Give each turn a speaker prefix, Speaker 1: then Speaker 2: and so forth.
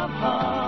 Speaker 1: of.